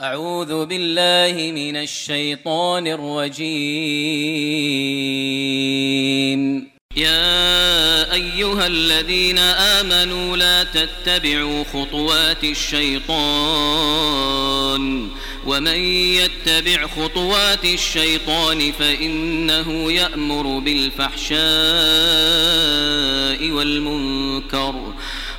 أعوذ بالله من الشيطان الرجيم. يا أيها الذين آمنوا لا تتبعوا خطوات الشيطان ومن يتبع خطوات الشيطان فإنه يأمر بالفحشاء والمنكر.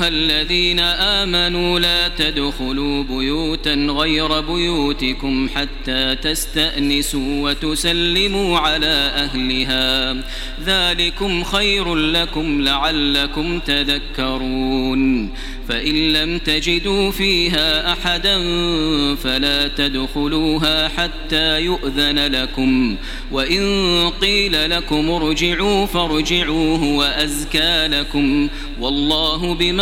الذين آمنوا لا تدخلوا بيوتا غير بيوتكم حتى تستأنسوا وتسلموا على أهلها. ذلكم خير لكم لعلكم تذكرون. فإن لم تجدوا فيها أحدا فلا تدخلوها حتى يؤذن لكم. وإن قيل لكم ارجعوا فارجعوه وأزكى لكم. والله بما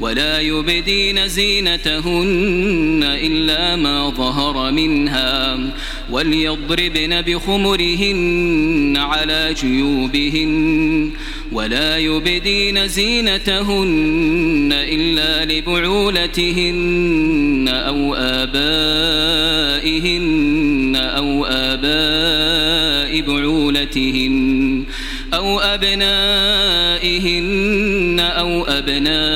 ولا يبدين زينتهن إلا ما ظهر منها وليضربن بخمرهن على جيوبهن ولا يبدين زينتهن إلا لبعولتهن أو آبائهن أو آباء بعولتهن أو أبنائهن أو أبناء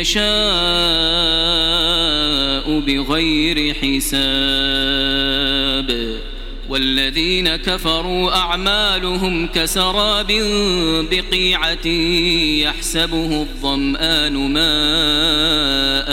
يشاء بغير حساب والذين كفروا أعمالهم كسراب بقيعة يحسبه الظمآن ماءً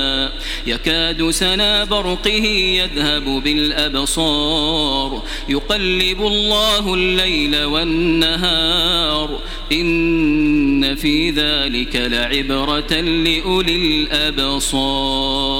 يكاد سنا برقه يذهب بالأبصار. يقلب الله الليل والنهار. إن في ذلك لعبرة لأولي الأبصار.